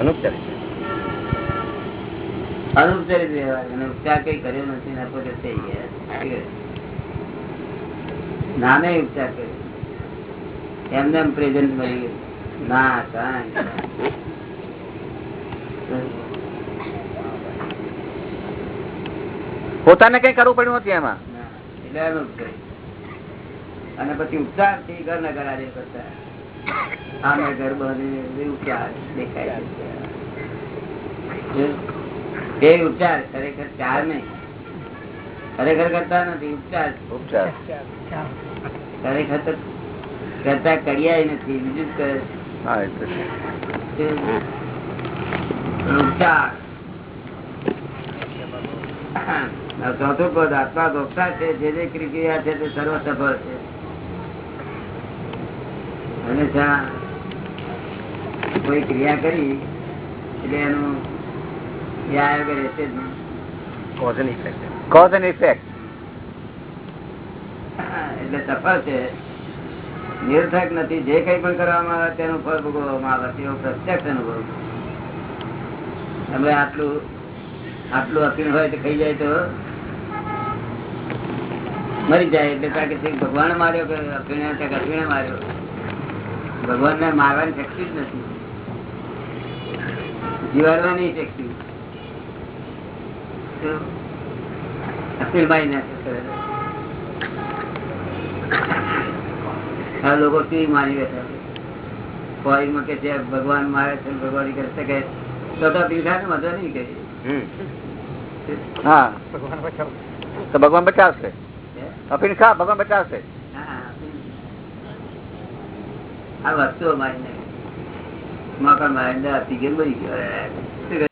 અનુપચારિત અનુપચારિત વ્યવહાર ઉપચાર કઈ કર્યો નથી ને પોતે થઈ ગયા. નામે ઉપચાર કર્યો. એમને પ્રેઝન્ટ મળી ગયું. ના. પોતાને કઈ કરવું પડ્યું નથી એમાં? એટલે અને પછી ઉપચારથી ઘર ના કરાવે કરતા. આમે ઘર બને ઉપચાર દેખાય છે? એ ઉપચાર ખરેખર ચાર નહીં. ખરેખર કરતા નથી ઉપચાર. ઉપચાર. ખરેખર તો કરતા કર્યા નથી બીજું કરે. ઉપચાર. ચોથું પદ આત્મા ભોગતા છે જે જે ક્રિયા છે તે સર્વ સફળ છે. જ્યાં કોઈ ક્રિયા કરી એટલે એનું ન્યાય વગર રહેશે જ નહીં. Cause and effect. Cause and effect. એટલે સફળ છે નિરર્થક નથી જે કઈ પણ કરવામાં આવે તેનું ફળ ભોગવવામાં આવે તેવો પ્રત્યક્ષ અનુભવ તમે આટલું આટલું અપીલ હોય તો ખાઈ જાય તો મરી જાય એટલે કારણ કે ભગવાન માર્યો કે અપીણે કે અપીણે માર્યો ભગવાન ને મારવાની શક્તિ જ નથી. જીવાડવાની શક્તિ. નાખે આ લોકો કેવી માની બેઠા? ફોરીમાં કે છે ભગવાન મારે છે ભગવાન કરી શકે તો તો પીઠા મજા નહીં કરી ભગવાન હા. તો ભગવાન બચાવશે. અફીન ખા ભગવાન બચાવશે. આ વસ્તુ અમારી નાખી મકર મારી પીગર બની ગયો.